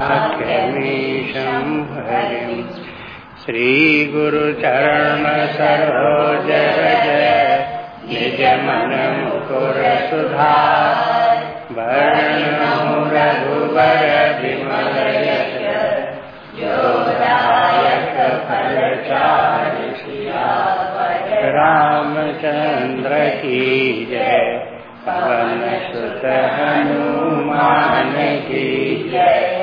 ख्मिशं हरिं श्रीगुरुचरण सरोजय निजमनं कुरसुधा वर्णमुरभुवकिमयकफलचारिषु रामचन्द्र की जय पवन सुत हनुमान की जय।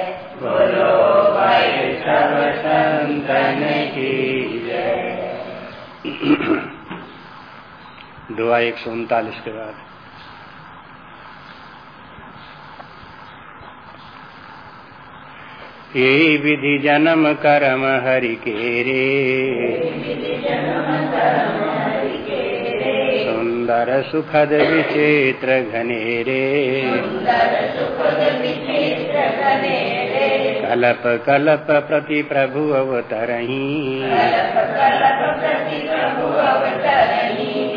दुआ एक सौ उनतालीस के बाद। ये विधि जन्म कर्म हरि के रे। सुंदर सुखद विचित्र घनेरे। कलप कलप प्रति प्रभु अवतरही।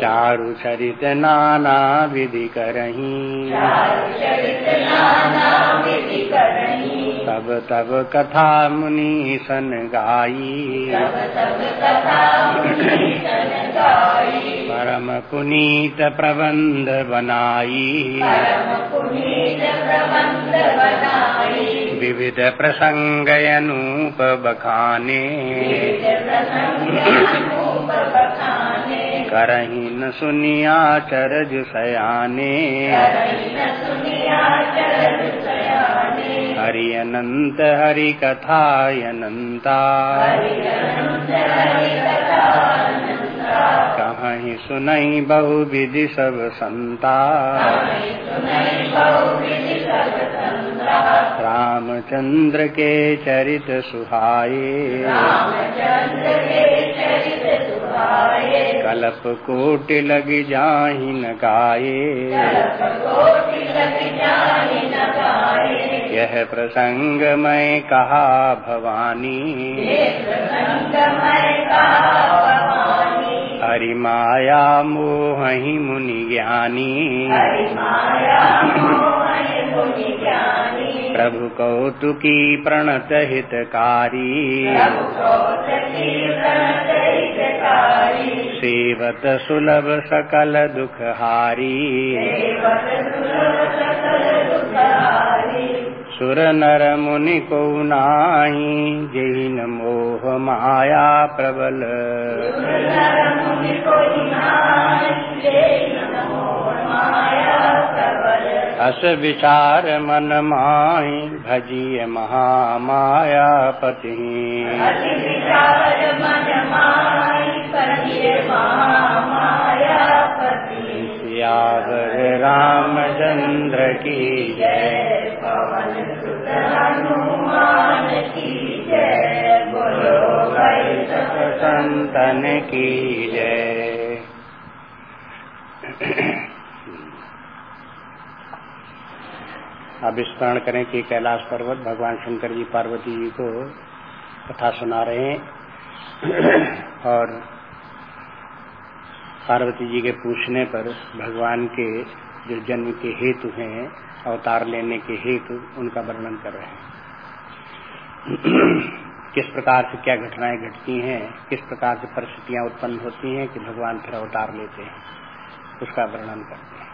चारु चरित नाना विधि करही। तब तब कथा मुनि सन गाई। परम पुनीत प्रबंध बनाई। विविध प्रसंग अनूप बखाने। करही न सुनिया चरज सयाने। हरि अनंत हरि कथा अनंता कहीं सुनई बहु विधि सब संता। रामचंद्र के चरित सुहाये। कलप कोट लग जाहि न गाये यह प्रसंग मैं कहा भवानी। हरि माया मोहि मुनि ज्ञानी। प्रभु कौतुकी प्रणत हितकारी। सेवत सुलभ सकल दुखहारी। सुर नर मुनि को नाही, जैन मोह माया प्रबल। अस विचार मन माई भजिय महामाया पति सियावर रामचंद्र की जय। संतन की जय। अब स्मरण करें कि कैलाश पर्वत, भगवान शंकर जी पार्वती जी को कथा सुना रहे हैं। और पार्वती जी के पूछने पर भगवान के जो जन्म के हेतु हैं अवतार लेने के हेतु उनका वर्णन कर रहे हैं। किस प्रकार से क्या घटनाएँ घटती हैं, किस प्रकार से परिस्थितियाँ उत्पन्न होती हैं कि भगवान फिर अवतार लेते हैं, उसका वर्णन करते हैं।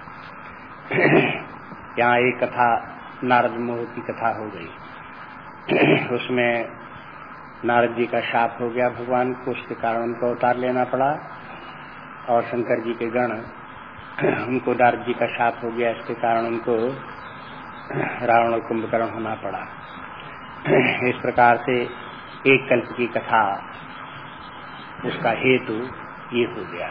यहाँ एक कथा, नारद मोह की कथा हो गई। उसमें नारद जी का शाप हो गया, भगवान को उसके कारण उनको अवतार लेना पड़ा और शंकर जी के गण उनको नारद जी का शाप हो गया, इसके कारण उनको रावण और कुंभकर्ण होना पड़ा। इस प्रकार से एक कल्प की कथा, उसका हेतु ये हो गया।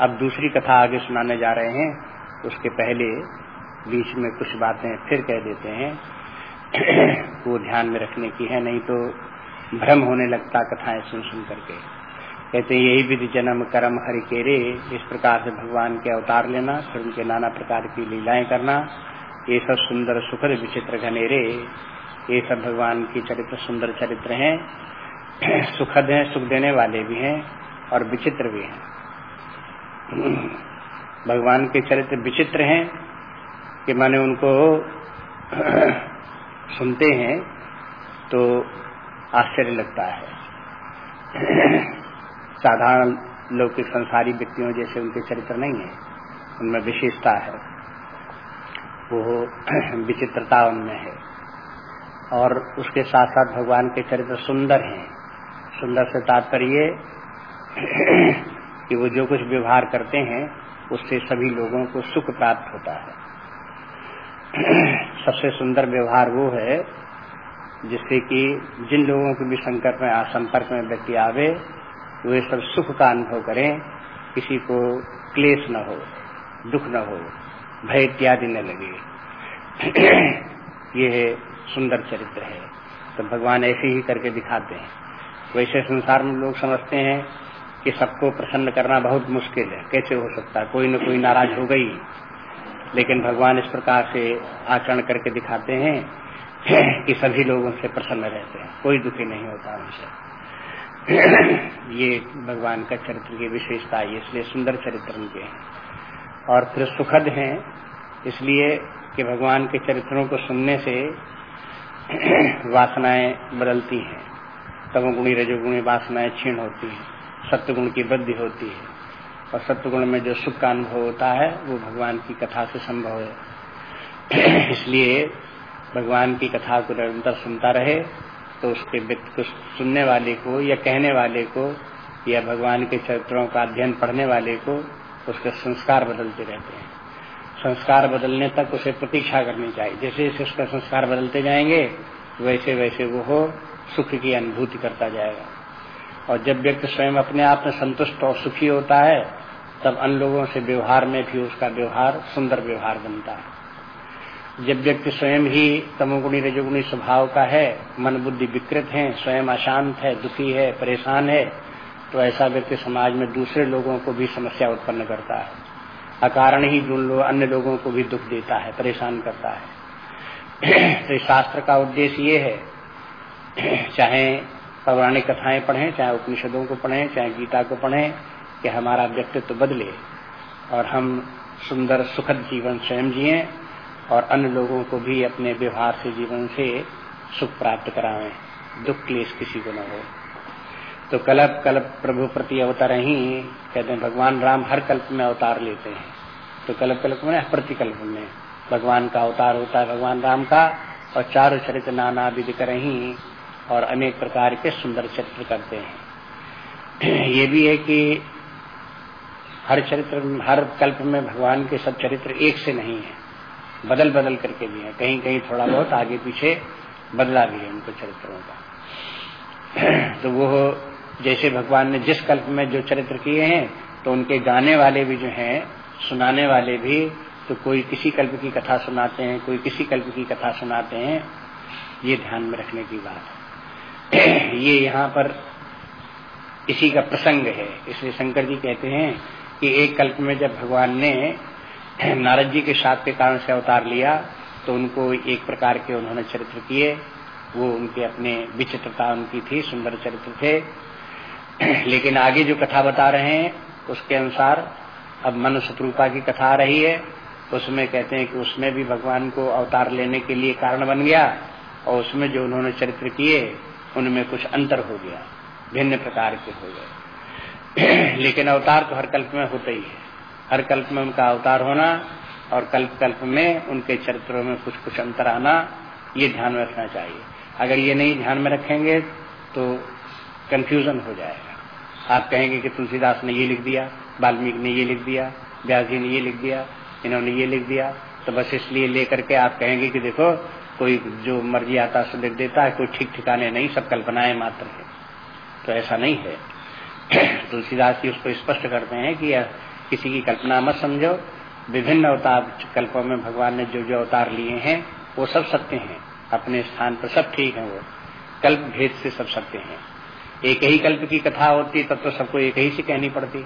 अब दूसरी कथा आगे सुनाने जा रहे हैं, उसके पहले बीच में कुछ बातें फिर कह देते हैं। वो ध्यान में रखने की है, नहीं तो भ्रम होने लगता कथाएँ सुन सुन करके। कहते यही विधि जन्म कर्म हरि केरे इस प्रकार से भगवान के अवतार लेना, फिर उनके नाना प्रकार की लीलाएँ करना, ये सब सुंदर सुखद विचित्र घनेरे ये सब भगवान की चरित्र सुंदर चरित्र हैं, सुखद हैं, सुख देने वाले भी हैं और विचित्र भी हैं। भगवान के चरित्र विचित्र हैं कि माने उनको सुनते हैं तो आश्चर्य लगता है। साधारण लौकिक संसारी व्यक्तियों जैसे उनके चरित्र नहीं है। उनमें विशेषता है। वो विचित्रता उनमें है। और उसके साथ साथ भगवान के चरित्र सुंदर हैं। सुंदर से तात्पर्य कि वो जो कुछ व्यवहार करते हैं, उससे सभी लोगों को सुख प्राप्त होता है। सबसे सुंदर व्यवहार वो है, जिससे कि जिन लोगों के भी संकट में संपर्क में व्यक्ति आवे वे सब सुख का अनुभव करें, किसी को क्लेश न हो, दुख न हो, भय इत्यादि न लगे। ये सुंदर चरित्र है। तो भगवान ऐसे ही करके दिखाते हैं। वैसे संसार में लोग समझते हैं कि सबको प्रसन्न करना बहुत मुश्किल है। कैसे हो सकता? है कोई न कोई नाराज़ हो। गई लेकिन भगवान इस प्रकार से आचरण करके दिखाते हैं कि सभी लोगों से प्रसन्न रहते हैं। कोई दुखी नहीं होता उनसे। ये भगवान का चरित्र की विशेषता है, इसलिए सुंदर चरित्र उनके हैं। और फिर सुखद हैं, इसलिए कि भगवान के चरित्रों को सुनने से वासनाएँ बदलती हैं। तमोगुणी, रजोगुणी वासनाएँ क्षीण होती हैं सत्यगुण की वृद्धि होती है। और सत्यगुण में जो सुख का अनुभव होता है, वो भगवान की कथा से संभव है। इसलिए भगवान की कथा को निरंतर सुनता रहे तो उसके व्यक्ति को सुनने वाले को या कहने वाले को या भगवान के चरित्रों का अध्ययन पढ़ने वाले को उसके संस्कार बदलते रहते हैं। संस्कार बदलने तक उसे प्रतीक्षा करनी चाहिए। जैसे जैसे उसका संस्कार बदलते जाएँगे, वैसे वैसे वो हो, सुख की अनुभूति करता जाएगा। और जब व्यक्ति स्वयं अपने आप में संतुष्ट और सुखी होता है, तब अन्य लोगों से व्यवहार में भी उसका व्यवहार सुंदर व्यवहार बनता है। जब व्यक्ति स्वयं ही तमोगुणी रजोगुणी स्वभाव का है मन बुद्धि विकृत है स्वयं अशांत है दुखी है परेशान है तो ऐसा व्यक्ति समाज में दूसरे लोगों को भी समस्या उत्पन्न करता है। अकारण ही लो, अन्य लोगों को भी दुख देता है परेशान करता है। तो इस शास्त्र का उद्देश्य ये है। चाहे पौराणिक कथाएँ पढ़ें चाहे उपनिषदों को पढ़ें चाहे गीता को पढ़ें कि हमारा व्यक्तित्व बदले और हम सुंदर सुखद जीवन स्वयं जिए और अन्य लोगों को भी अपने व्यवहार से, जीवन से सुख प्राप्त करावें। दुख क्लेश किसी को न हो। तो कल्प कल्प प्रभु प्रति अवतार ही कहते हैं, भगवान राम हर कल्प में अवतार लेते हैं। तो कल्प कल्प में प्रतिकल्प में भगवान का अवतार होता है भगवान राम का, और चारों चरित्र नाना विधि कर ही और अनेक प्रकार के सुंदर चरित्र करते हैं। ये भी है कि हर चरित्र, हर कल्प में भगवान के सब चरित्र एक से नहीं है। बदल बदल करके भी है। कहीं कहीं थोड़ा बहुत आगे पीछे बदला भी है उनको चरित्रों का। तो वो जैसे भगवान ने जिस कल्प में जो चरित्र किए हैं तो उनके गाने वाले भी जो हैं, सुनाने वाले भी तो कोई किसी कल्प की कथा सुनाते हैं, कोई किसी कल्प की कथा सुनाते हैं, ये ध्यान में रखने की बात है। ये यहाँ पर इसी का प्रसंग है। इसलिए शंकर जी कहते हैं कि एक कल्प में जब भगवान ने नारद जी के साथ के कारण से अवतार लिया तो उनको एक प्रकार के उन्होंने चरित्र किए। वो उनके अपने विचित्रता उनकी थी, सुंदर चरित्र थे। लेकिन आगे जो कथा बता रहे हैं, उसके अनुसार अब मनुष्य शत्रुपा की कथा आ रही है। उसमें कहते हैं कि उसमें भी भगवान को अवतार लेने के लिए कारण बन गया और उसमें जो उन्होंने चरित्र किए, उनमें कुछ अंतर हो गया, भिन्न प्रकार के हो गए। लेकिन अवतार तो हर कल्प में होते ही है। हर कल्प में उनका अवतार होना और कल्प कल्प में उनके चरित्रों में कुछ कुछ अंतर आना, ये ध्यान में रखना चाहिए। अगर ये नहीं ध्यान में रखेंगे तो कंफ्यूजन हो जाएगा। आप कहेंगे कि तुलसीदास ने ये लिख दिया, वाल्मीकि ने ये लिख दिया, व्यास जी ने ये लिख दिया, इन्होंने ये लिख दिया तो बस इसलिए लेकर के आप कहेंगे कि देखो, कोई जो मर्ज़ी आता से लिख देता है, कोई ठीक ठिकाने नहीं, सब कल्पनाएँ मात्र है। तो ऐसा नहीं है। तुलसीदास जी उसको स्पष्ट करते हैं कि किसी की कल्पना मत समझो। विभिन्न अवतार कल्पों में भगवान ने जो जो अवतार लिए हैं, वो सब सत्य हैं। अपने स्थान पर सब ठीक है वो। कल्प भेद से सब सत्य हैं। एक ही कल्प की कथा होती, तब तो सबको एक ही से कहनी पड़ती।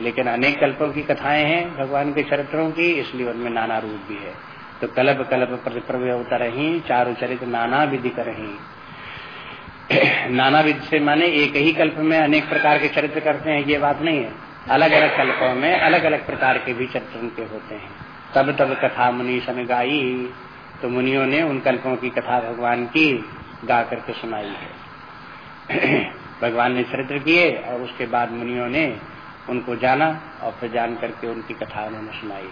लेकिन अनेक कल्पों की कथाएँ हैं भगवान के चरित्रों की, इसलिए उनमें नाना रूप भी है। तो कल्प कल्प प्रव्यवतर ही, चारु चरित्र नाना विधि कर ही। नाना विधि से माने एक ही कल्प में अनेक प्रकार के चरित्र करते हैं, ये बात नहीं है। अलग अलग कल्पों में अलग अलग प्रकार के भी चरित्र उनके होते हैं। तब तब कथा मुनि सन गाई तो मुनियों ने उन कल्पों की कथा भगवान की गा करके सुनाई है। भगवान ने चरित्र किए और उसके बाद मुनियों ने उनको जाना और फिर जान करके उनकी कथा उन्होंने सुनाई।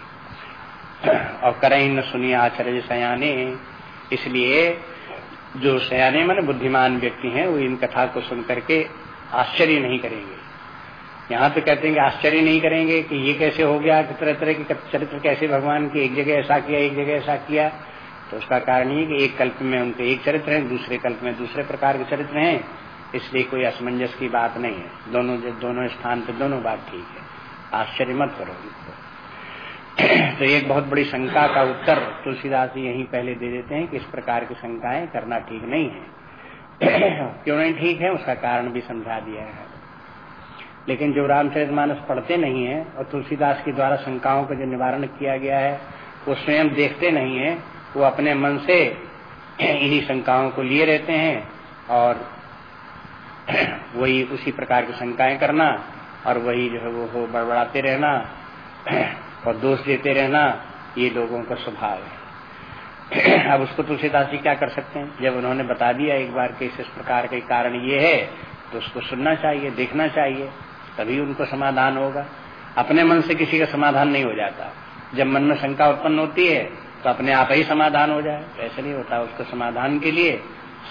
और करें न सुनिए आचार्य सयाने, इसलिए जो सयाने मन बुद्धिमान व्यक्ति हैं, वो इन कथा को सुन करके आश्चर्य नहीं करेंगे। यहाँ तो कहते हैं कि आश्चर्य नहीं करेंगे कि ये कैसे हो गया, कि तरह तरह के चरित्र कैसे भगवान की एक जगह ऐसा किया, एक जगह ऐसा किया। तो उसका कारण ये कि एक कल्प में उनके एक चरित्र हैं, दूसरे कल्प में दूसरे प्रकार के चरित्र हैं, इसलिए कोई असमंजस की बात नहीं है। दोनों दोनों स्थान पर दोनों बात ठीक है। आश्चर्य मत करो तो एक बहुत बड़ी शंका का उत्तर तुलसीदास जी यही पहले दे देते हैं कि इस प्रकार की शंकाएँ करना ठीक नहीं है। क्यों नहीं ठीक है? उसका कारण भी समझा दिया है। लेकिन जो रामचरित मानस पढ़ते नहीं है और तुलसीदास के द्वारा शंकाओं का जो निवारण किया गया है, वो स्वयं देखते नहीं है, वो अपने मन से इन्हीं शंकाओं को लिए रहते हैं और वही उसी प्रकार की शंकाएँ करना और वही जो है वो हो बड़बड़ाते रहना और दोष देते रहना, ये लोगों का स्वभाव है। अब उसको तुलसीदास जी क्या कर सकते हैं? जब उन्होंने बता दिया एक बार के इस प्रकार के कारण ये है तो उसको सुनना चाहिए, देखना चाहिए। तभी उनको समाधान होगा। अपने मन से किसी का समाधान नहीं हो जाता। जब मन में शंका उत्पन्न होती है तो अपने आप ही समाधान हो जाए। ऐसे नहीं होता। उसको समाधान के लिए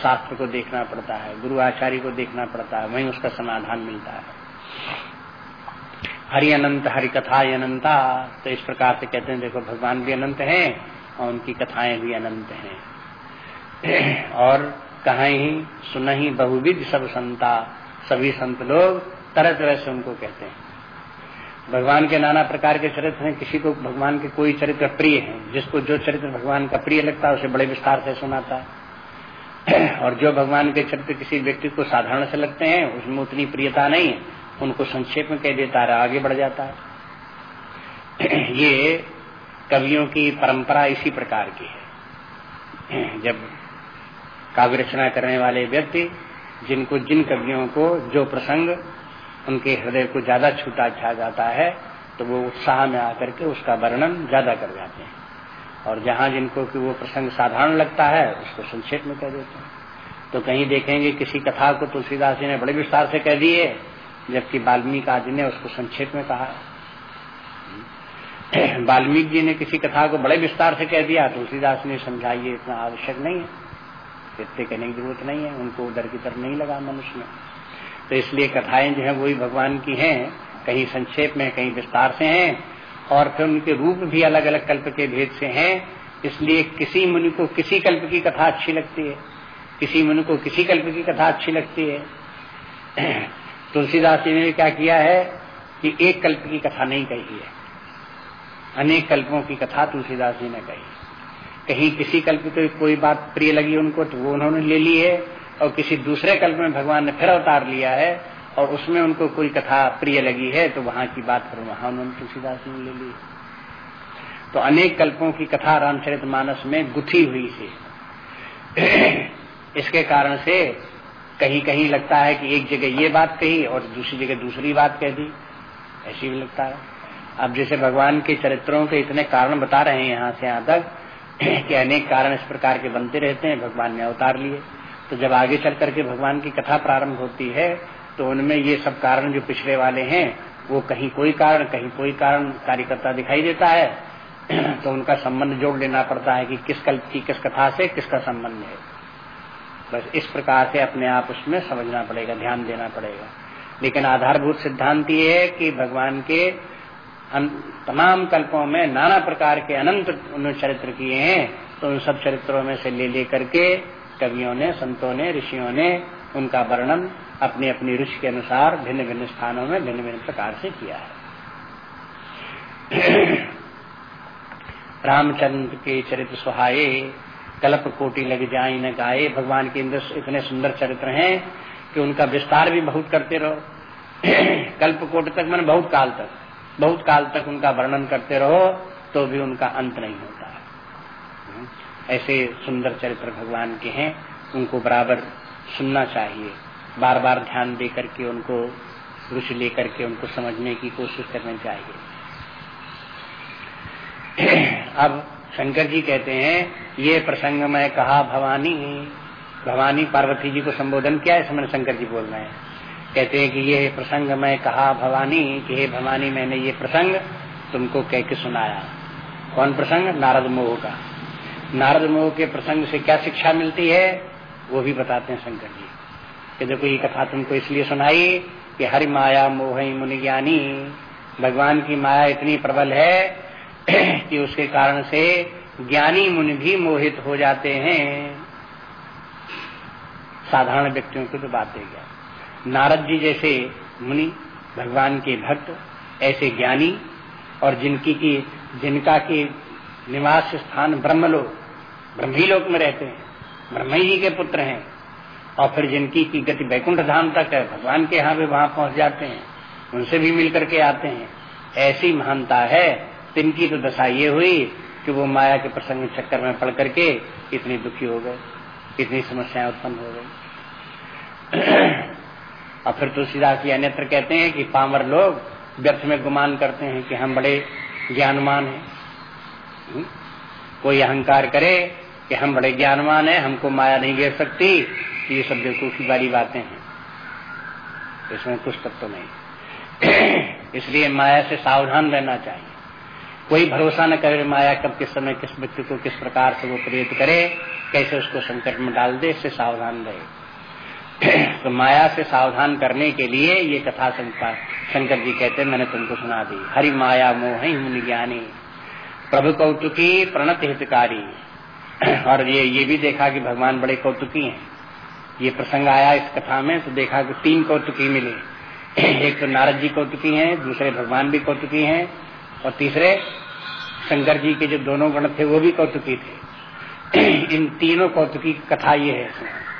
शास्त्र को देखना पड़ता है, गुरु आचार्य को देखना पड़ता है, वहीं उसका समाधान मिलता है। हरि अनंत, हरि कथा अनंता। तो इस प्रकार से कहते हैं, देखो, भगवान भी अनंत हैं और उनकी कथाएँ भी अनंत हैं। और कहा ही सुन ही बहुविध सब संता, सभी संत लोग तरह तरह से उनको कहते हैं। भगवान के नाना प्रकार के चरित्र हैं, किसी को भगवान के कोई चरित्र प्रिय है, जिसको जो चरित्र भगवान का प्रिय लगता है, उसे बड़े विस्तार से सुनाता है। और जो भगवान के चरित्र किसी व्यक्ति को साधारण से लगते हैं, उसमें उतनी प्रियता नहीं है, उनको संक्षेप में कह देता है आगे बढ़ जाता है। ये कवियों की परंपरा इसी प्रकार की है। जब काव्य रचना करने वाले व्यक्ति, जिनको जिन कवियों को जो प्रसंग उनके हृदय को ज़्यादा छूटा छा जाता है तो वो उत्साह में आकर के उसका वर्णन ज़्यादा कर जाते हैं। और जहाँ जिनको कि वो प्रसंग साधारण लगता है, उसको संक्षेप में कह देते हैं। तो कहीं देखेंगे किसी कथा को तुलसीदास जी ने बड़े विस्तार से कह दिए, जबकि वाल्मीकि आदि ने उसको संक्षेप में कहा। वाल्मीकि जी ने किसी कथा को बड़े विस्तार से कह दिया, तुलसीदास ने समझा, ये इतना आवश्यक नहीं है। इतने कहने की ज़रूरत नहीं है, उनको उधर की तरफ़ नहीं लगा मनुष्य में। तो इसलिए कथाएँ जो है वो वही भगवान की हैं, कहीं संक्षेप में, कहीं विस्तार से हैं, और फिर उनके रूप भी अलग अलग कल्प के भेद से हैं, इसलिए किसी मुनि को किसी कल्प की कथा अच्छी लगती है, किसी मुनि को किसी कल्प की कथा अच्छी लगती है। तुलसीदास जी ने क्या किया है कि एक कल्प की कथा नहीं कही है। अनेक कल्पों की कथा तुलसीदास जी ने कही। कहीं किसी कल्प की कोई बात प्रिय लगी उनको तो वो उन्होंने ले ली है और किसी दूसरे कल्प में भगवान ने फिर अवतार लिया है और उसमें उनको कोई कथा प्रिय लगी है तो वहाँ की बात फिर वहाँ उन्होंने तुलसीदास ने ले ली। तो अनेक कल्पों की कथा रामचरित मानस में गुथी हुई थी। इसके कारण से कहीं कहीं लगता है कि एक जगह ये बात कही और दूसरी जगह दूसरी बात कह दी। ऐसी भी लगता है। अब जैसे भगवान के चरित्रों के इतने कारण बता रहे हैं यहाँ से यहाँ तक कि अनेक कारण इस प्रकार के बनते रहते हैं। भगवान ने अवतार लिए। तो जब आगे चल करके भगवान की कथा प्रारंभ होती है तो उनमें ये सब कारण जो पिछले वाले हैं, वो कहीं कोई कारण, कहीं कोई कारण कार्यकर्ता दिखाई देता है। तो उनका संबंध जोड़ लेना पड़ता है कि किस कल्प की किस कथा से किसका संबंध है। बस इस प्रकार से अपने आप उसमें समझना पड़ेगा, ध्यान देना पड़ेगा। लेकिन आधारभूत सिद्धांत ये है कि भगवान के तमाम कल्पों में नाना प्रकार के अनंत उन्होंने चरित्र किए हैं तो उन सब चरित्रों में से ले लेकर करके कवियों ने, संतों ने, ऋषियों ने उनका वर्णन अपनी अपनी रुचि के अनुसार भिन्न भिन्न स्थानों में भिन्न भिन्न प्रकार से किया है। रामचंद्र के चरित्र सुहाये, कल्प कोटि लग जाए न गाये भगवान के इंद्र इतने सुंदर चरित्र हैं कि उनका विस्तार भी बहुत करते रहो। कल्प कोटि तक मैंने बहुत काल तक, बहुत काल तक उनका वर्णन करते रहो तो भी उनका अंत नहीं होता। ऐसे सुंदर चरित्र भगवान के हैं, उनको बराबर सुनना चाहिए। बार बार ध्यान दे करके उनको, रुचि लेकर के उनको समझने की कोशिश करनी चाहिए। अब शंकर जी कहते हैं, ये प्रसंग में कहा, भवानी भवानी पार्वती जी को संबोधन किया है समय शंकर जी बोल रहे हैं। कहते हैं कि ये प्रसंग में कहा, भवानी, कि हे भवानी, मैंने ये प्रसंग तुमको कह के सुनाया। कौन प्रसंग? नारद मोह का। नारद मोह के प्रसंग से क्या शिक्षा मिलती है, वो भी बताते हैं शंकर जी। कि देखो ये कथा तुमको इसलिए सुनाई कि हरि माया मोह मुनि ज्ञानी, भगवान की माया इतनी प्रबल है कि उसके कारण से ज्ञानी मुनि भी मोहित हो जाते हैं। साधारण व्यक्तियों की तो बात है क्या? नारद जी जैसे मुनि, भगवान के भक्त, ऐसे ज्ञानी और जिनकी की, जिनका की निवास स्थान ब्रह्मलोक ब्रह्मी लोक में रहते हैं ब्रह्म जी के पुत्र हैं, और फिर जिनकी की गति बैकुंठ धाम तक है, भगवान के यहाँ भी वहाँ पहुँच जाते हैं, उनसे भी मिल करके आते हैं। ऐसी महानता है, तिनकी तो दशा ये हुई कि वो माया के प्रसंग चक्कर में पड़ करके इतनी दुखी हो गए, इतनी समस्याएँ उत्पन्न हो गई। और फिर तुलसीदास जी अन्यत्र कहते हैं कि पामर लोग व्यर्थ में गुमान करते हैं कि हम बड़े ज्ञानमान हैं। हम्म? कोई अहंकार करे कि हम बड़े ज्ञानवान हैं, हमको माया नहीं गिर सकती। ये सब बेवकूफ़ी वाली बातें हैं। इसमें कुछ तत्व तो नहीं। इसलिए माया से सावधान रहना चाहिए। कोई भरोसा न करे माया कब, किस समय, किस व्यक्ति को किस प्रकार से वो प्रेरित करे, कैसे उसको संकट में डाल दे, इससे सावधान रहे। तो माया से सावधान करने के लिए ये कथा शंकर जी कहते मैंने तुमको सुना दी। हरि माया मोह मुनि ज्ञानी। प्रभु कौतुकी प्रणत हितकारी। और ये ये भी देखा कि भगवान बड़े कौतुकी हैं। ये प्रसंग आया इस कथा में तो देखा कि तीन कौतुकी मिले। एक तो नारद जी कौतुकी हैं, दूसरे भगवान भी कौतुकी हैं, और तीसरे शंकर जी के जो दोनों गण थे, वो भी कौतुकी थे। इन तीनों कौतुकी कथा ये है,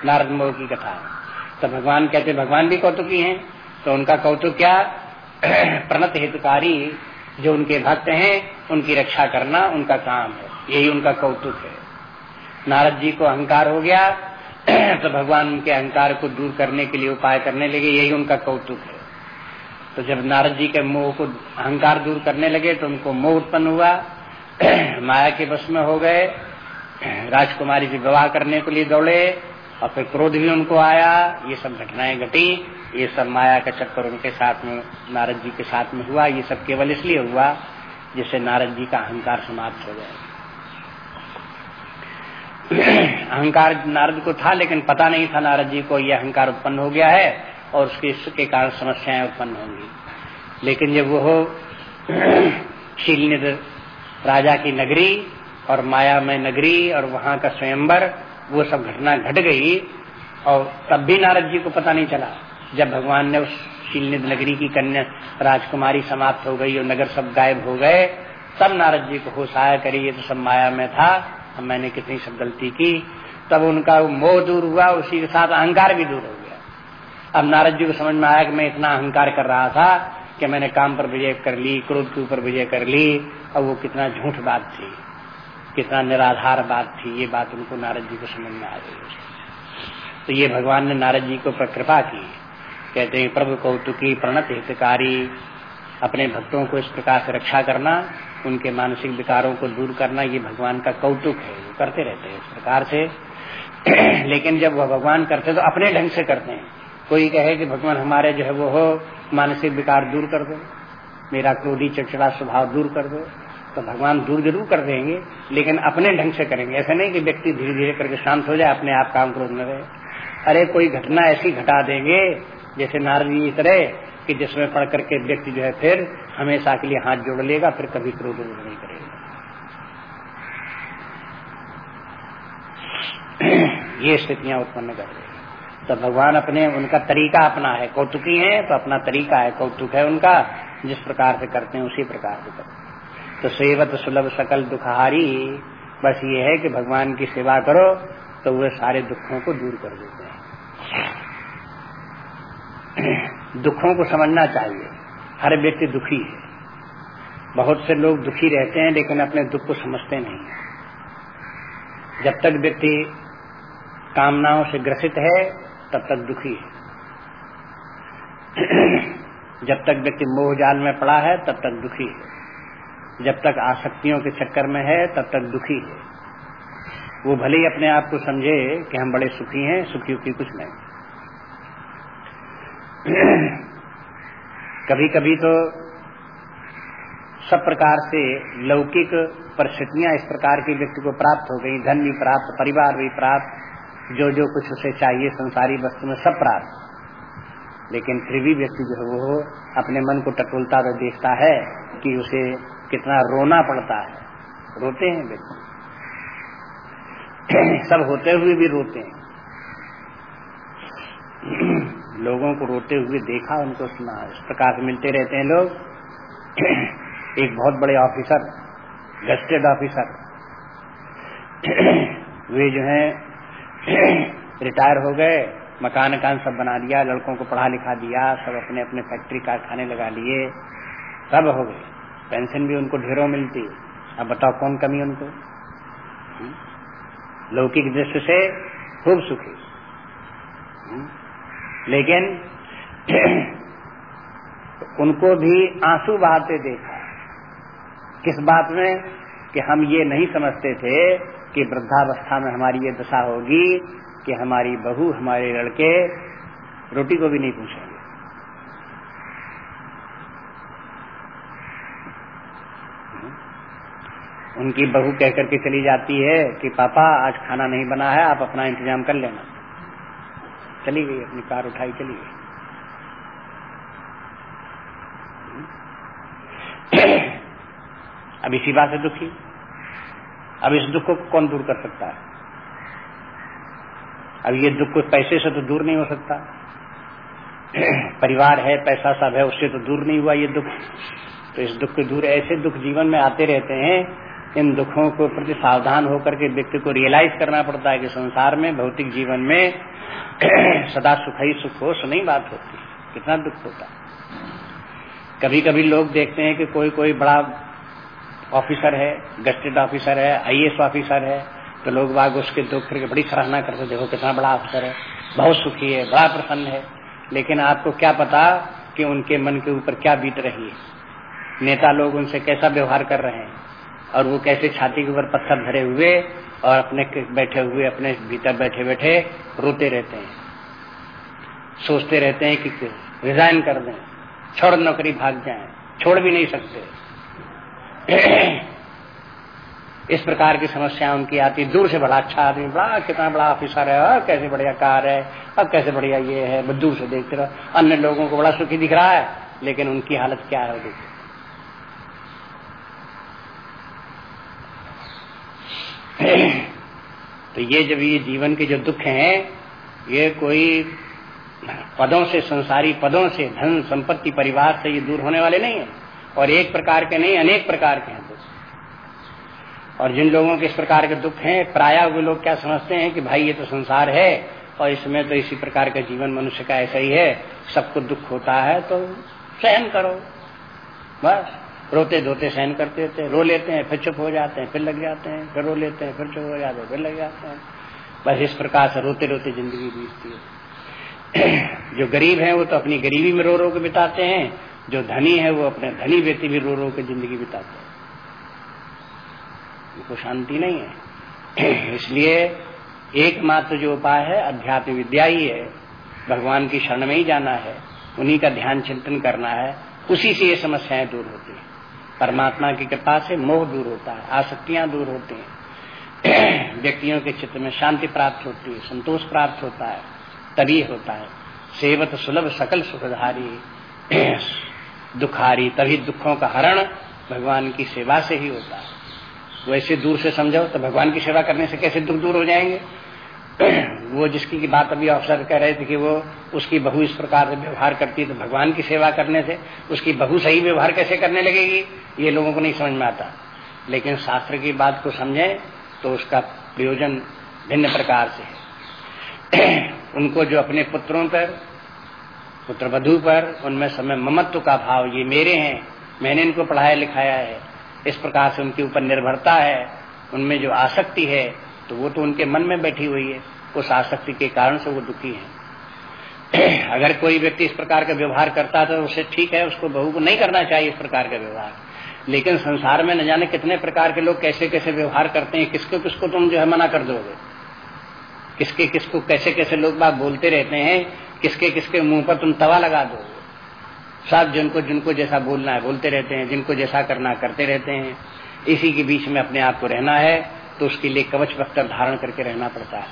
नारद मोह की कथा। तो भगवान कहते, भगवान भी कौतुकी हैं। तो उनका कौतुक क्या? प्रणत हितकारी जो उनके भक्त हैं, उनकी रक्षा करना उनका काम है। यही उनका कौतुक है। नारद जी को अहंकार हो गया तो भगवान उनके अहंकार को दूर करने के लिए उपाय करने लगे, यही उनका कौतुक है। तो जब नारद जी के मोह को अहंकार दूर करने लगे तो उनको मोह उत्पन्न हुआ, माया के बस में हो गए, राजकुमारी से विवाह करने के लिए दौड़े, और फिर क्रोध भी उनको आया, ये सब घटनाएँ घटी, ये सब माया का चक्कर उनके साथ में, नारद जी के साथ में हुआ, ये सब केवल इसलिए हुआ, जिससे नारद जी का अहंकार समाप्त हो जाए अहंकार नारद को था, लेकिन पता नहीं था नारद जी को यह अहंकार उत्पन्न हो गया है और उसके इसके कारण समस्याएँ उत्पन्न होंगी। लेकिन जब वो शीलनिध राजा की नगरी और माया में नगरी और वहाँ का स्वयंवर, वो सब घटना घट गई और तब भी नारद जी को पता नहीं चला। जब भगवान ने उस शीलनिध नगरी की कन्या राजकुमारी समाप्त हो गई और नगर सब गायब हो गए, तब नारद जी को होश आया तो सब माया में था अब मैंने कितनी सब गलती की, तब उनका मोह दूर हुआ, उसी के साथ अहंकार भी दूर हो गया। अब नारद जी को समझ में आया कि मैं इतना अहंकार कर रहा था कि मैंने काम पर विजय कर ली, क्रोध के ऊपर विजय कर ली और वो कितना झूठ बात थी, कितना निराधार बात थी, ये बात उनको नारद जी को समझ में आ गई तो ये भगवान ने नारद जी को कृपा की, कहते हैं, प्रभु कौतुकी, प्रणत हितकारी, अपने भक्तों को इस प्रकार से रक्षा करना उनके मानसिक विकारों को दूर करना ये भगवान का कौतुक है। वो करते रहते हैं इस प्रकार से। लेकिन जब वह भगवान करते तो अपने ढंग से करते हैं। कोई कहे कि भगवान हमारे जो है वो हो, मानसिक विकार दूर कर दो, मेरा क्रोधी, चिड़चिड़ा स्वभाव दूर कर दो तो भगवान दूर ज़रूर कर देंगे, लेकिन अपने ढंग से करेंगे। ऐसा नहीं कि व्यक्ति धीरे धीरे करके शांत हो जाए, अपने आप काम क्रोध में रहे। अरे कोई घटना ऐसी घटा देंगे, जैसे नारदी इस तरह कि जिसमें पढ़ करके व्यक्ति जो है फिर हमेशा के लिए हाथ जोड़ लेगा, फिर कभी क्रोध नहीं करेगा। ये स्थितियाँ उत्पन्न कर रही तो भगवान अपने, उनका तरीका अपना है। कौतुकी है तो अपना तरीका है। कौतुक है उनका, जिस प्रकार से करते हैं, उसी प्रकार से करते हैं। तो सेवत सुलभ सकल दुखहारी, बस ये है कि भगवान की सेवा करो तो वे सारे दुखों को दूर कर देते हैं। दुखों को समझना चाहिए। हर व्यक्ति दुखी है। बहुत से लोग दुखी रहते हैं, लेकिन अपने दुख को समझते नहीं जब तक व्यक्ति कामनाओं से ग्रसित है, तब तक दुखी है। जब तक व्यक्ति मोह जाल में पड़ा है, तब तक दुखी है। जब तक आसक्तियों के चक्कर में है, तब तक दुखी है। वो भले ही अपने आप को समझे कि हम बड़े सुखी हैं, सुखी उखी कुछ नहीं। कभी कभी तो सब प्रकार से लौकिक परिस्थितियाँ इस प्रकार की व्यक्ति को प्राप्त हो गई, धन भी प्राप्त, परिवार भी प्राप्त जो जो कुछ उसे चाहिए, संसारी वस्तु में सब प्राप्त। लेकिन फिर भी व्यक्ति जो है वो अपने मन को टटोलता तो देखता है कि उसे कितना रोना पड़ता है। रोते हैं व्यक्ति। सब होते हुए भी रोते हैं। लोगों को रोते हुए देखा, उनको सुना। इस प्रकार से मिलते रहते हैं लोग। एक बहुत बड़े ऑफिसर, गस्टेड ऑफिसर। वे जो हैं, रिटायर हो गए, मकान मकान सब बना दिया, लड़कों को पढ़ा लिखा दिया, सब अपने अपने फैक्ट्री कारखाने लगा लिए। सब हो गए। पेंशन भी उनको ढेरों मिलती। अब बताओ कौन कमी उनको? हम्म? लौकिक दृष्टि से खूब सुखी। हम्म? लेकिन उनको भी आँसू बहाते देखा। किस बात में? कि हम ये नहीं समझते थे कि वृद्धावस्था में हमारी ये दशा होगी कि हमारी बहू, हमारे लड़के रोटी को भी नहीं पूछेंगे। उनकी बहू कह करके चली जाती है कि, पापा, आज खाना नहीं बना है, आप अपना इंतज़ाम कर लेना। चली गई अपनी कार उठाई, चली गई। अब इसी बात से दुखी। अब इस दुख को कौन दूर कर सकता है? अब ये दुख को पैसे से तो दूर नहीं हो सकता। परिवार है, पैसा सब है, उससे तो दूर नहीं हुआ ये दुख। तो इस दुख के दूर ऐसे दुख जीवन में आते रहते हैं इन दुखों को प्रति सावधान होकर के व्यक्ति को रियलाइज़ करना पड़ता है कि संसार में, भौतिक जीवन में सदा सुख ही सुख हो नहीं बात होती कितना दुख होता कभी कभी लोग देखते हैं कि कोई कोई बड़ा ऑफिसर है गस्टेड ऑफिसर है आईएएस ऑफिसर है तो लोग बाग उसके दुख करके बड़ी सराहना करते देखो कितना बड़ा अफसर है, बहुत सुखी है, बड़ा प्रसन्न है। लेकिन आपको क्या पता कि उनके मन के ऊपर क्या बीत रही है। नेता लोग उनसे कैसा व्यवहार कर रहे हैं। और वो कैसे छाती के ऊपर पत्थर धरे हुए और अपने बैठे हुए, अपने भीतर बैठे बैठे रोते रहते हैं। सोचते रहते हैं कि रिजाइन कर दें। छोड़ नौकरी भाग जाए। छोड़ भी नहीं सकते। इस प्रकार की समस्या उनकी आती। दूर से बड़ा अच्छा आदमी, बड़ा कितना बड़ा ऑफिसर है, और कैसे बढ़िया कार है, और कैसे बढ़िया ये है, दूर से देखते रहो। अन्य लोगों को बड़ा सुखी दिख रहा है, लेकिन उनकी हालत क्या है देखते तो ये जब ये जीवन के जो दुख हैं, ये कोई पदों से, संसारी पदों से, धन, संपत्ति, परिवार से ये दूर होने वाले नहीं है। और एक प्रकार के नहीं, अनेक प्रकार के हैं दुख और जिन लोगों के इस प्रकार के दुख हैं, प्राय वे लोग क्या समझते हैं कि भाई ये तो संसार है, और इसमें तो इसी प्रकार का जीवन मनुष्य का ऐसा ही है, सबको दुख होता है तो सहन करो। बस। रोते धोते सहन करते रहते रो लेते हैं, फिर चुप हो जाते हैं, फिर लग जाते हैं, फिर रो लेते हैं, फिर चुप हो जाते हैं, फिर लग जाते हैं। बस इस प्रकार से रोते रोते ज़िंदगी बीतती है। जो गरीब है, वो तो अपनी गरीबी में रो रो के बिताते हैं, जो धनी है, वो अपने धनी व्यक्ति भी रो रो के ज़िंदगी बिताते हैं। उनको शांति नहीं है। इसलिए एकमात्र जो उपाय है, अध्यात्म विद्या ही है। भगवान की शरण में ही जाना है, उन्हीं का ध्यान चिंतन करना है, उसी से ये समस्याएँ दूर होती हैं। परमात्मा की कृपा से मोह दूर होता है, आसक्तियाँ दूर होती हैं। व्यक्तियों के चित्त में शांति प्राप्त होती है, संतोष प्राप्त होता है, तभी होता है। सेवत सुलभ, सकल सुखधारी, दुखारी, तभी दुखों का हरण भगवान की सेवा से ही होता है। वैसे दूर से समझो तो भगवान की सेवा करने से कैसे दुख दूर हो जाएँगे? वो जिसकी की बात अभी अवसर कह रहे थे कि वो उसकी बहू इस प्रकार से व्यवहार करती है तो भगवान की सेवा करने से उसकी बहू सही व्यवहार कैसे करने लगेगी? ये लोगों को नहीं समझ में आता। लेकिन शास्त्र की बात को समझे तो उसका प्रयोजन भिन्न प्रकार से है। उनको जो अपने पुत्रों पर पुत्र वधु पर, उनमें समय ममत्व का भाव, ये मेरे हैं, मैंने इनको पढ़ाया लिखाया है, इस प्रकार से उनके ऊपर निर्भरता है, उनमें जो आसक्ति है तो वो तो उनके मन में बैठी हुई है। उस आसक्ति के कारण से वो दुखी है। अगर कोई व्यक्ति इस प्रकार का व्यवहार करता तो उसे ठीक है, उसको बहू को नहीं करना चाहिए इस प्रकार का व्यवहार। लेकिन संसार में न जाने कितने प्रकार के लोग कैसे कैसे व्यवहार करते हैं, किसको किसको तुम जो है मना कर दोगे? किसके किसको कैसे कैसे लोग बात बोलते रहते हैं, किसके किसके मुँह पर तुम तवा लगा दोगे? सब जिनको जिनको जैसा बोलना है बोलते रहते हैं, जिनको जैसा करना करते रहते हैं। इसी के बीच में अपने आप को रहना है। तो उसके लिए कवच वस्त्र धारण करके रहना पड़ता है।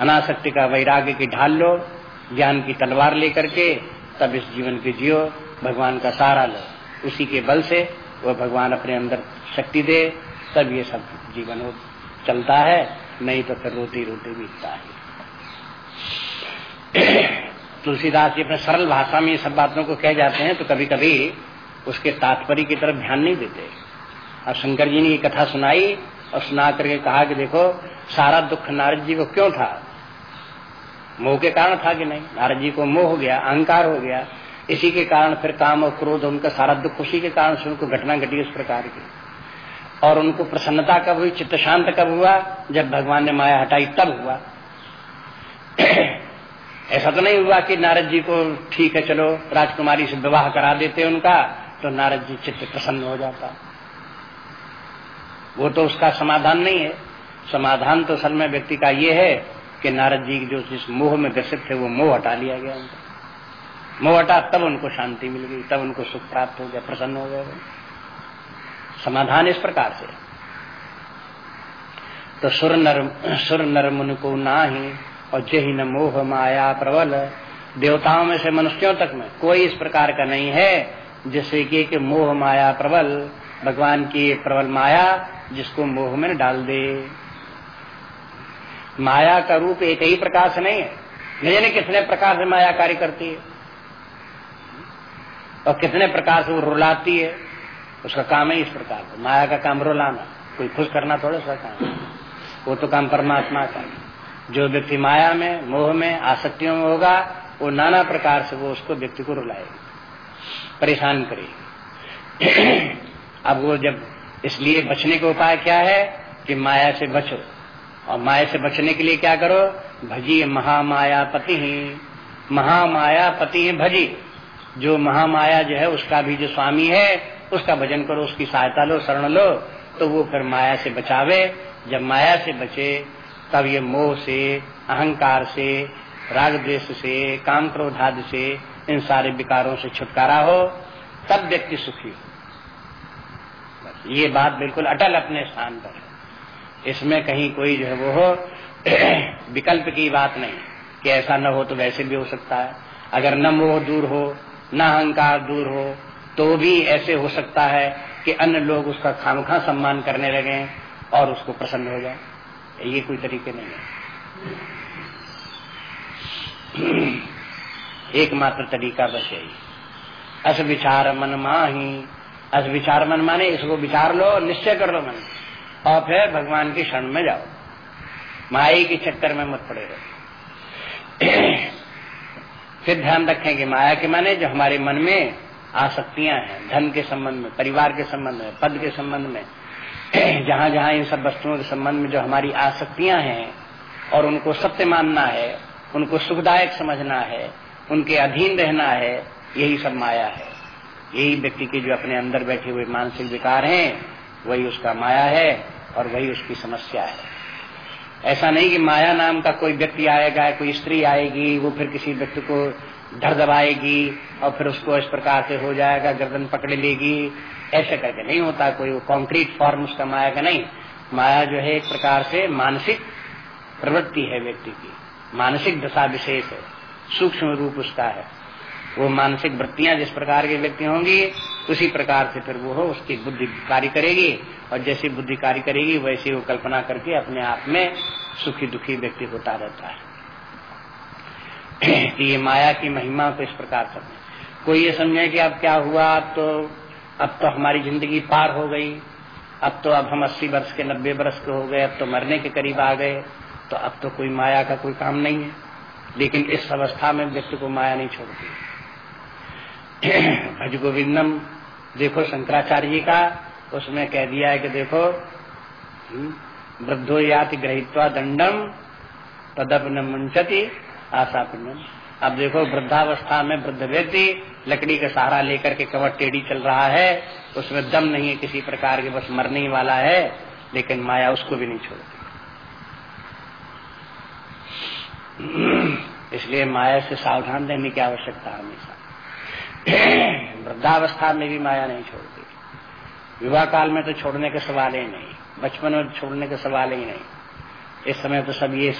अनासक्ति का वैराग्य की ढाल लो, ज्ञान की तलवार लेकर के, तब इस जीवन के जियो, भगवान का सहारा लो। उसी के बल से वह भगवान अपने अंदर शक्ति दे, तब ये सब जीवन चलता है, नहीं तो फिर रोटी रोटी बीतता है। तुलसीदास जी अपने सरल भाषा में ये सब बातों को कह जाते हैं तो कभी कभी उसके तात्पर्य की तरफ़ ध्यान नहीं देते। अब शंकर जी ने ये कथा सुनाई और सुना करके कहा कि देखो, सारा दुख नारद जी को क्यों था? मोह के कारण था कि नहीं? नारद जी को मोह हो गया, अहंकार हो गया। इसी के कारण फिर काम और क्रोध, उनका सारा दुख उसी के कारण से उनको घटना घटी उस प्रकार की। और उनको प्रसन्नता कब हुई, चित्त शांत कब हुआ? जब भगवान ने माया हटाई, तब हुआ। ऐसा तो नहीं हुआ कि नारद जी को ठीक है, चलो, राजकुमारी से विवाह करा देते उनका तो नारद जी चित्त प्रसन्न हो जाता। वो तो उसका समाधान नहीं है। समाधान तो असल में व्यक्ति का ये है कि नारद जी जो जिस मोह में ग्रसित थे, वो मोह हटा लिया गया उनका। मोह हटा, तब उनको शांति मिल गई, तब उनको सुख प्राप्त हो गया, प्रसन्न हो गया समाधान इस प्रकार से तो सुर नर सुर नर मुन को ना ही और जही न मोह माया प्रबल। देवताओं में से मनुष्यों तक में कोई इस प्रकार का नहीं है जिससे कि मोह माया प्रबल। भगवान की प्रबल माया जिसको मोह में डाल दे। माया का रूप एक ही प्रकार से नहीं है। नहीं जाने कितने प्रकार से माया कार्य करती है। और कितने प्रकार से वो रुलाती है, उसका काम है इस प्रकार से माया का काम रुलाना, कोई खुश करना थोड़ा सा काम वो तो काम परमात्मा का जो व्यक्ति माया में, मोह में, आसक्तियों में होगा, वो नाना प्रकार से वो उसको व्यक्ति को रुलाएगी, परेशान करेगी। अब वो जब इसलिए बचने का उपाय क्या है कि माया से बचो। और माया से बचने के लिए क्या करो? भजी महामायापति ही। महामायापति ही भजी। जो महामाया जो है, उसका भी जो स्वामी है, उसका भजन करो, उसकी सहायता लो, शरण लो तो वो फिर माया से बचावे। जब माया से बचे, तब ये मोह से, अहंकार से, राग द्वेष से, काम क्रोधाद से, इन सारे विकारों से छुटकारा हो, तब व्यक्ति सुखी हो। ये बात बिल्कुल अटल अपने स्थान पर है। इसमें कहीं कोई जो है वो हो, विकल्प की बात नहीं कि ऐसा न हो तो वैसे भी हो सकता है। अगर न मोह दूर हो, न अहंकार दूर हो तो भी ऐसे हो सकता है कि अन्य लोग उसका खामखा सम्मान करने लगे और उसको प्रसन्न हो जाए। ये कोई तरीके नहीं है। एकमात्र तरीका बस यही। अस विचार मन माही अस विचार मन माने, इसको विचार लो, निश्चय कर लो मन। और फिर भगवान की क्षण में जाओ। माया के चक्कर में मत पड़े रहो। फिर ध्यान रखें कि माया के माने जो हमारे मन में आसक्तियाँ हैं, धन के संबंध में, परिवार के संबंध में, पद के संबंध में जहाँ जहाँ इन सब वस्तुओं के संबंध में जो हमारी आसक्तियाँ हैं और उनको सत्य मानना है, उनको सुखदायक समझना है, उनके अधीन रहना है, यही सब माया है। यही व्यक्ति के जो अपने अंदर बैठे हुए मानसिक विकार हैं, वही उसका माया है और वही उसकी समस्या है। ऐसा नहीं कि माया नाम का कोई व्यक्ति आएगा, कोई स्त्री आएगी, वो फिर किसी व्यक्ति को धर दबाएगी और फिर उसको इस प्रकार से हो जाएगा, गर्दन पकड़ लेगी। ऐसे करके नहीं होता कोई कॉन्क्रीट फॉर्म उसका माया का नहीं। माया जो है एक प्रकार से मानसिक प्रवृत्ति है व्यक्ति की। मानसिक दशा विशेष है। सूक्ष्म रूप उसका है। वो मानसिक वृत्तियाँ जिस प्रकार के व्यक्ति होंगी, उसी प्रकार से फिर वो हो, उसकी बुद्धि कार्य करेगी, और जैसी बुद्धि कार्य करेगी, वैसी वो कल्पना करके अपने आप में सुखी दुखी व्यक्ति होता रहता है। कि ये माया की महिमा तो इस प्रकार से कोई ये समझे कि अब क्या हुआ तो अब तो हमारी ज़िंदगी पार हो गई, अब तो अब हम अस्सी वर्ष के, नब्बे वर्ष के हो गए, अब तो मरने के करीब आ गए तो अब तो कोई माया का कोई काम नहीं है। लेकिन इस अवस्था में व्यक्ति को माया नहीं छोड़ती। भज गोविंदम देखो शंकराचार्य जी का उसमें कह दिया है कि देखो हम्म, वृद्धो याति ग्रहित्वा दंडम तदप न मुंचती आशा अब देखो वृद्धावस्था में वृद्ध व्यक्ति लकड़ी का सहारा लेकर के कवर टेढ़ी चल रहा है उसमें दम नहीं है किसी प्रकार के बस मरने ही वाला है लेकिन माया उसको भी नहीं छोड़ती। इसलिए माया से सावधान रहने की आवश्यकता हमेशा। वृद्धावस्था में भी माया नहीं छोड़ती। विवाह काल में तो छोड़ने के सवाल ही नहीं। बचपन में छोड़ने के सवाल ही नहीं। इस समय तो सब ये,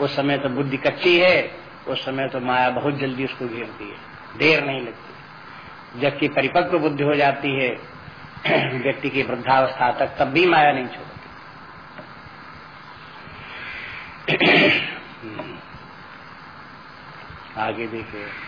उस समय तो बुद्धि कच्ची है, उस समय तो माया बहुत जल्दी उसको घेरती है। देर नहीं लगती। जबकि परिपक्व बुद्धि हो जाती है, व्यक्ति की वृद्धावस्था तक तब भी माया नहीं छोड़ती। आगे देखिए।